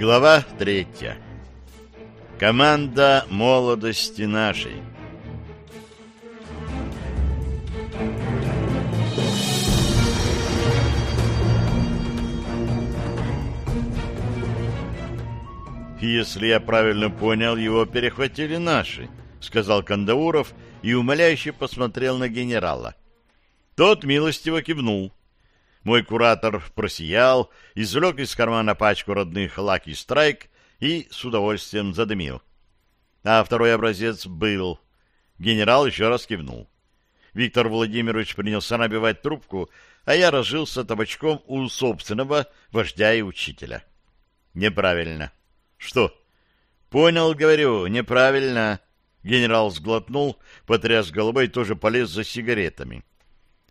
Глава третья. Команда молодости нашей. «Если я правильно понял, его перехватили наши», — сказал Кандауров и умоляюще посмотрел на генерала. Тот милостиво кивнул. Мой куратор просиял, извлек из кармана пачку родных «Лаки Страйк» и с удовольствием задымил. А второй образец был. Генерал еще раз кивнул. Виктор Владимирович принялся набивать трубку, а я разжился табачком у собственного вождя и учителя. Неправильно. Что? Понял, говорю, неправильно. Генерал сглотнул, потряс головой и тоже полез за сигаретами.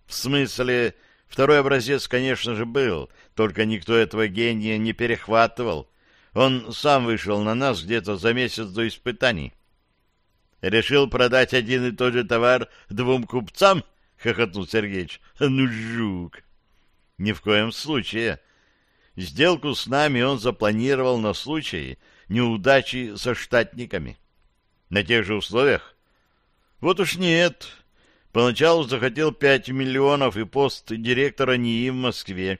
В смысле, второй образец, конечно же, был, только никто этого гения не перехватывал. Он сам вышел на нас где-то за месяц до испытаний. Решил продать один и тот же товар двум купцам? — хохотнул Сергеич. — Ну, жук! — Ни в коем случае. Сделку с нами он запланировал на случай неудачи со штатниками. На тех же условиях? Вот уж нет. Поначалу захотел пять миллионов и пост директора НИИ в Москве.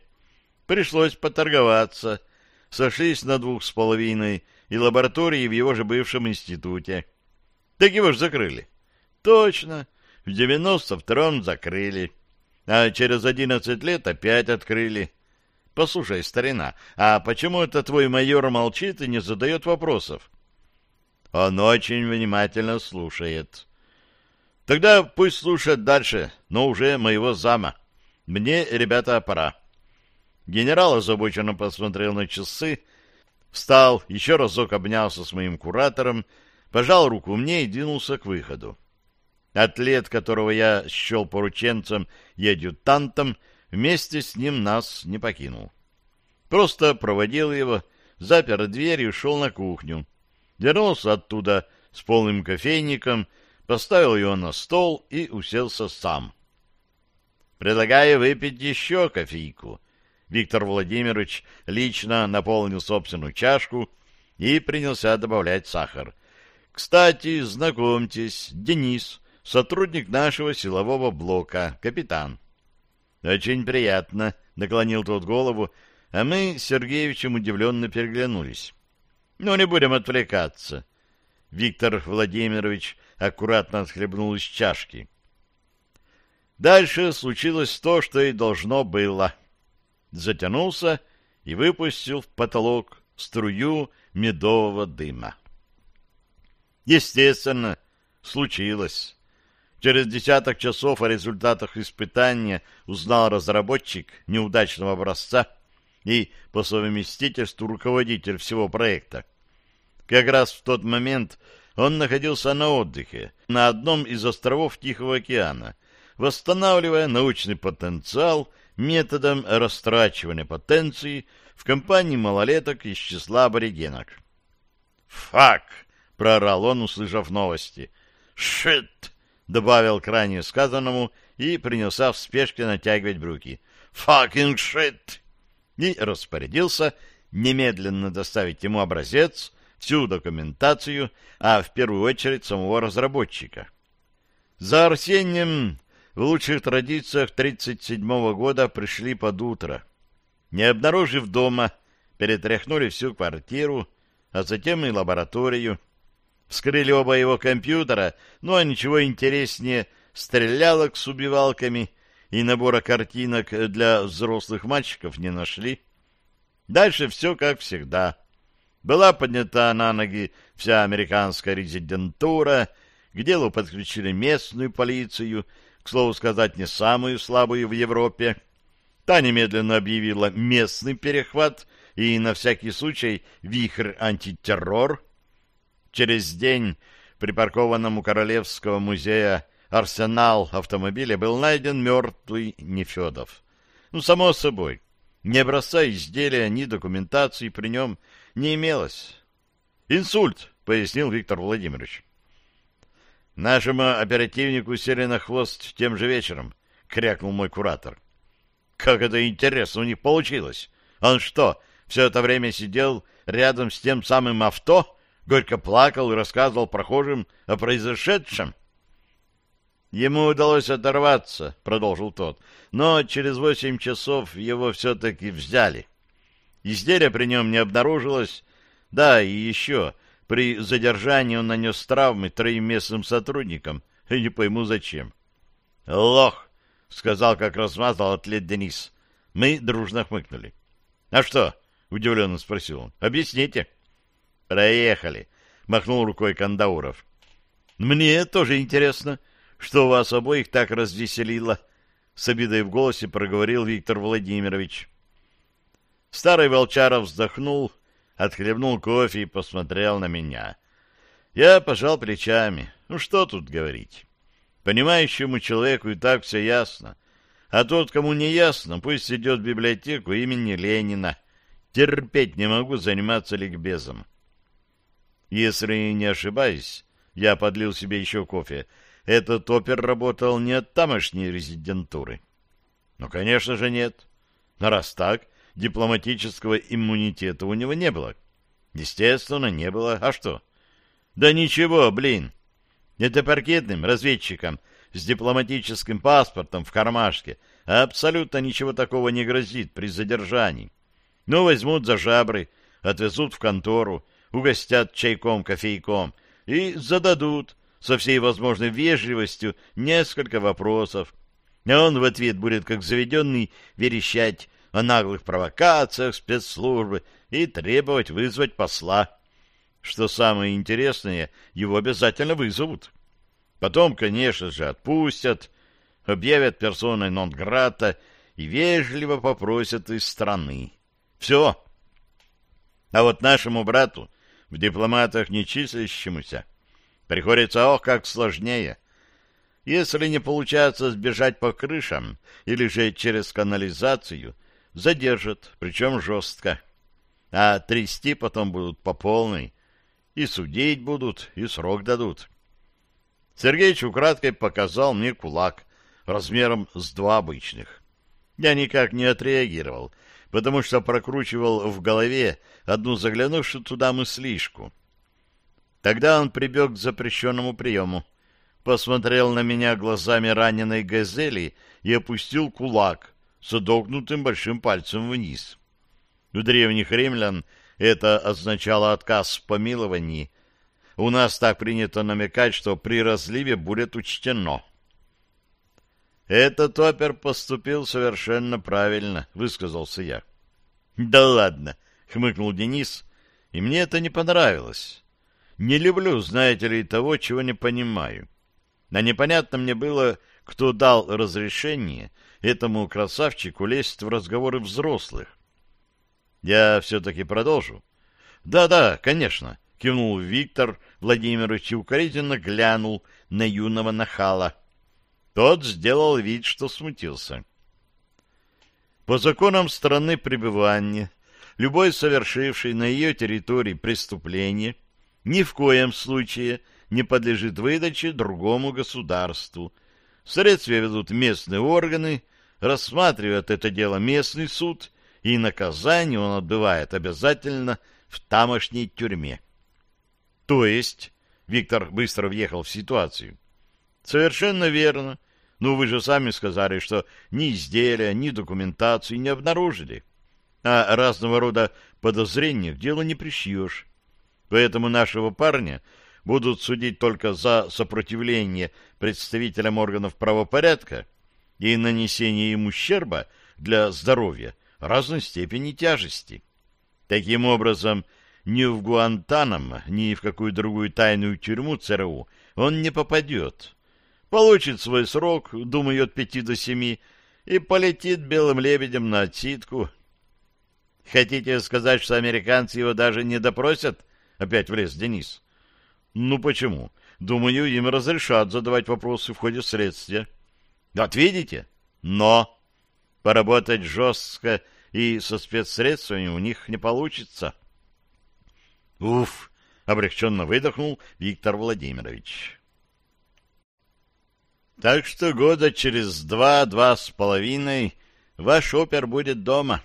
Пришлось поторговаться. Сошлись на двух с половиной и лаборатории в его же бывшем институте. Так его же закрыли. Точно. В девяносто втором закрыли. А через одиннадцать лет опять открыли. Послушай, старина, а почему это твой майор молчит и не задает вопросов? Он очень внимательно слушает. Тогда пусть слушает дальше, но уже моего зама. Мне, ребята, пора. Генерал озабоченно посмотрел на часы, встал, еще разок обнялся с моим куратором, пожал руку мне и двинулся к выходу. Атлет, которого я счел порученцем и адъютантом, вместе с ним нас не покинул. Просто проводил его, запер дверь и ушел на кухню. Вернулся оттуда с полным кофейником, поставил его на стол и уселся сам. «Предлагаю выпить еще кофейку». Виктор Владимирович лично наполнил собственную чашку и принялся добавлять сахар. «Кстати, знакомьтесь, Денис, сотрудник нашего силового блока, капитан». «Очень приятно», — наклонил тот голову, а мы с Сергеевичем удивленно переглянулись. «Ну, не будем отвлекаться». Виктор Владимирович аккуратно отхлебнул из чашки. Дальше случилось то, что и должно было. Затянулся и выпустил в потолок струю медового дыма. Естественно, случилось. Через десяток часов о результатах испытания узнал разработчик неудачного образца и по совместительству руководитель всего проекта. Как раз в тот момент он находился на отдыхе на одном из островов Тихого океана, восстанавливая научный потенциал методом растрачивания потенции в компании малолеток из числа аборигенок. «Фак!» — проорал он, услышав новости. «Шит!» добавил к ранее сказанному и принялся в спешке натягивать брюки. «Fucking shit!» И распорядился немедленно доставить ему образец, всю документацию, а в первую очередь самого разработчика. За Арсением в лучших традициях 37-го года пришли под утро. Не обнаружив дома, перетряхнули всю квартиру, а затем и лабораторию, Вскрыли оба его компьютера, но ничего интереснее стрелялок с убивалками и набора картинок для взрослых мальчиков не нашли. Дальше все как всегда. Была поднята на ноги вся американская резидентура, к делу подключили местную полицию, к слову сказать, не самую слабую в Европе. Та немедленно объявила местный перехват и на всякий случай вихрь антитеррор — Через день припаркованном у Королевского музея арсенал автомобиля был найден мертвый Нефедов. Ну, само собой, ни образца изделия, ни документации при нем не имелось. «Инсульт», — пояснил Виктор Владимирович. «Нашему оперативнику сели на хвост тем же вечером», — крякнул мой куратор. «Как это интересно у них получилось! Он что, все это время сидел рядом с тем самым авто, горько плакал и рассказывал прохожим о произошедшем. Ему удалось оторваться, продолжил тот, но через восемь часов его все-таки взяли. Изделия при нем не обнаружилось. Да, и еще, при задержании он нанес травмы троим местным сотрудникам. И не пойму, зачем. Лох, сказал, как размазал атлет Денис. Мы дружно хмыкнули. А что? Удивленно спросил он. Объясните. Проехали, махнул рукой Кандауров. Мне тоже интересно, что вас обоих так развеселило? С обидой в голосе проговорил Виктор Владимирович. Старый волчаров вздохнул, отхлебнул кофе и посмотрел на меня. Я пожал плечами. Ну, что тут говорить? Понимающему человеку и так все ясно. А тот, кому не ясно, пусть идет в библиотеку имени Ленина. Терпеть не могу заниматься ликбезом. Если не ошибаюсь, я подлил себе еще кофе, этот опер работал не от тамошней резидентуры. Ну, конечно же, нет. Но раз так, дипломатического иммунитета у него не было. Естественно, не было. А что? Да ничего, блин. Это паркетным разведчикам с дипломатическим паспортом в кармашке абсолютно ничего такого не грозит при задержании. Ну, возьмут за жабры, отвезут в контору, угостят чайком, кофейком и зададут со всей возможной вежливостью несколько вопросов, а он в ответ будет, как заведенный, верещать о наглых провокациях спецслужбы и требовать вызвать посла. Что самое интересное, его обязательно вызовут. Потом, конечно же, отпустят, объявят персоной нон-грата и вежливо попросят из страны. Все. А вот нашему брату, в дипломатах не числящемуся, Приходится, ох, как сложнее. Если не получается сбежать по крышам или же через канализацию, задержат, причем жестко. А трясти потом будут по полной. И судить будут, и срок дадут. Сергеич украдкой показал мне кулак размером с два обычных. Я никак не отреагировал, потому что прокручивал в голове одну заглянувшую туда мыслишку. Тогда он прибег к запрещенному приему, посмотрел на меня глазами раненой газели и опустил кулак с одогнутым большим пальцем вниз. У древних римлян это означало отказ в помиловании. У нас так принято намекать, что при разливе будет учтено. «Этот опер поступил совершенно правильно», — высказался я. «Да ладно», — хмыкнул Денис, — «и мне это не понравилось. Не люблю, знаете ли, того, чего не понимаю. А непонятно мне было, кто дал разрешение этому красавчику лезть в разговоры взрослых. Я все-таки продолжу. Да-да, конечно, кивнул Виктор Владимирович и укоризненно глянул на юного нахала. Тот сделал вид, что смутился. По законам страны пребывания, любой совершивший на ее территории преступление – ни в коем случае не подлежит выдаче другому государству. Следствие ведут местные органы, рассматривает это дело местный суд, и наказание он отбывает обязательно в тамошней тюрьме. То есть, Виктор быстро въехал в ситуацию. Совершенно верно. Но вы же сами сказали, что ни изделия, ни документации не обнаружили. А разного рода подозрения к делу не пришьешь. Поэтому нашего парня будут судить только за сопротивление представителям органов правопорядка и нанесение им ущерба для здоровья разной степени тяжести. Таким образом, ни в Гуантанамо, ни в какую другую тайную тюрьму ЦРУ он не попадет. Получит свой срок, думаю, от пяти до семи, и полетит белым лебедем на отсидку. Хотите сказать, что американцы его даже не допросят? Опять влез Денис. Ну почему? Думаю, им разрешат задавать вопросы в ходе следствия. Вот видите? Но поработать жестко и со спецсредствами у них не получится. Уф! Облегченно выдохнул Виктор Владимирович. Так что года через два-два с половиной ваш опер будет дома.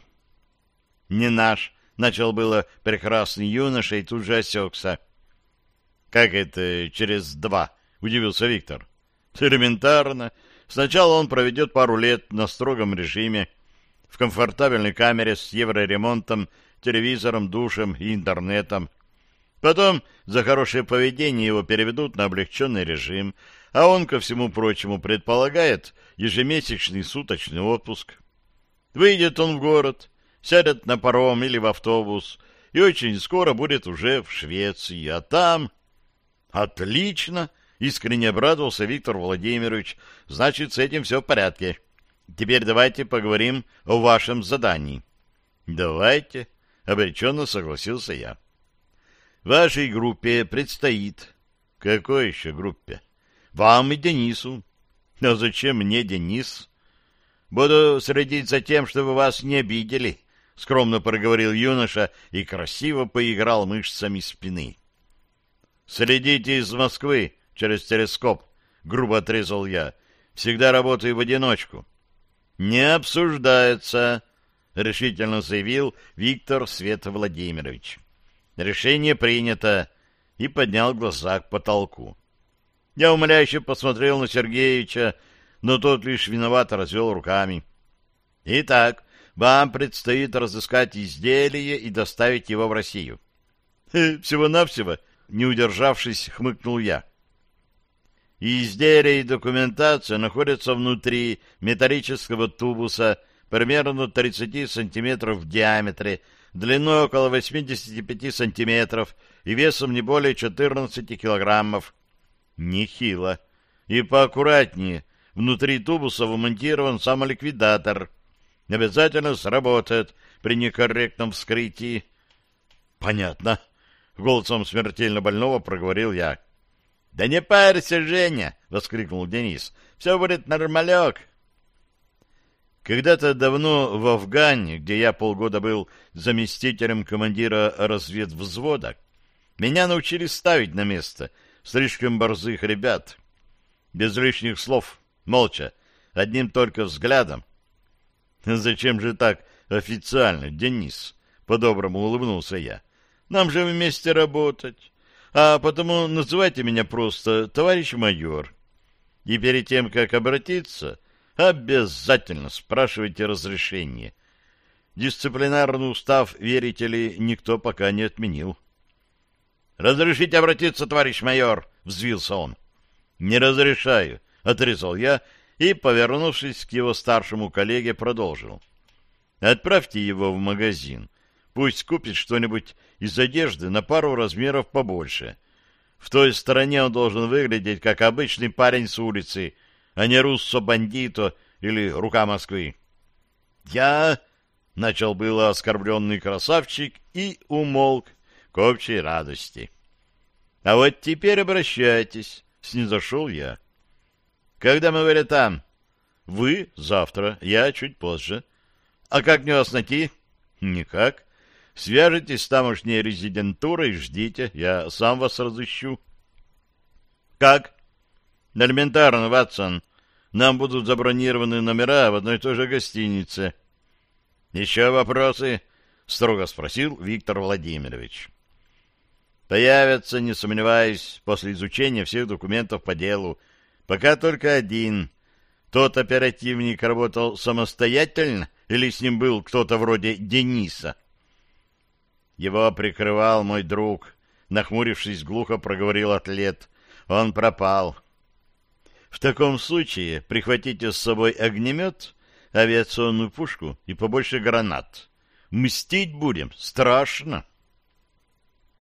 Не наш, Начал было прекрасный юноша и тут же осекся. «Как это через два?» — удивился Виктор. «Элементарно. Сначала он проведет пару лет на строгом режиме, в комфортабельной камере с евроремонтом, телевизором, душем и интернетом. Потом за хорошее поведение его переведут на облегченный режим, а он, ко всему прочему, предполагает ежемесячный суточный отпуск. Выйдет он в город, сядет на паром или в автобус, и очень скоро будет уже в Швеции, а там... Отлично! Искренне обрадовался Виктор Владимирович. Значит, с этим все в порядке. Теперь давайте поговорим о вашем задании. Давайте, обреченно согласился я. Вашей группе предстоит... Какой еще группе? Вам и Денису. А зачем мне Денис? Буду следить за тем, чтобы вас не обидели, — скромно проговорил юноша и красиво поиграл мышцами спины. — Следите из Москвы через телескоп, — грубо отрезал я. — Всегда работаю в одиночку. — Не обсуждается, — решительно заявил Виктор Свет Владимирович. Решение принято, и поднял глаза к потолку. Я умоляюще посмотрел на Сергеевича, но тот лишь виновато развел руками. Итак, вам предстоит разыскать изделие и доставить его в Россию. Всего-навсего, не удержавшись, хмыкнул я. Изделие и документация находятся внутри металлического тубуса примерно 30 сантиметров в диаметре длиной около 85 сантиметров и весом не более 14 килограммов. Нехило. И поаккуратнее. Внутри тубуса вмонтирован самоликвидатор. Обязательно сработает при некорректном вскрытии. Понятно. Голосом смертельно больного проговорил я. Да не парься, Женя! Воскликнул Денис. Все будет нормалек. Когда-то давно в Афгане, где я полгода был заместителем командира разведвзвода, меня научили ставить на место слишком борзых ребят. Без лишних слов, молча, одним только взглядом. «Зачем же так официально, Денис?» — по-доброму улыбнулся я. «Нам же вместе работать. А потому называйте меня просто товарищ майор. И перед тем, как обратиться, Обязательно спрашивайте разрешение. Дисциплинарный устав, верите ли, никто пока не отменил. «Разрешите обратиться, товарищ майор!» — взвился он. «Не разрешаю», — отрезал я и, повернувшись к его старшему коллеге, продолжил. «Отправьте его в магазин. Пусть купит что-нибудь из одежды на пару размеров побольше. В той стороне он должен выглядеть, как обычный парень с улицы, а не руссо-бандито или рука Москвы. Я начал было оскорбленный красавчик и умолк к общей радости. А вот теперь обращайтесь, снизошел я. Когда мы были там? Вы завтра, я чуть позже. А как мне вас найти? Никак. Свяжитесь с тамошней резидентурой ждите, я сам вас разыщу. Как? Элементарно, Ватсон. Нам будут забронированы номера в одной и той же гостинице. Еще вопросы? Строго спросил Виктор Владимирович. Появятся, не сомневаюсь, после изучения всех документов по делу. Пока только один. Тот оперативник работал самостоятельно или с ним был кто-то вроде Дениса? Его прикрывал мой друг. Нахмурившись, глухо проговорил атлет. Он пропал. В таком случае прихватите с собой огнемет, авиационную пушку и побольше гранат. Мстить будем страшно.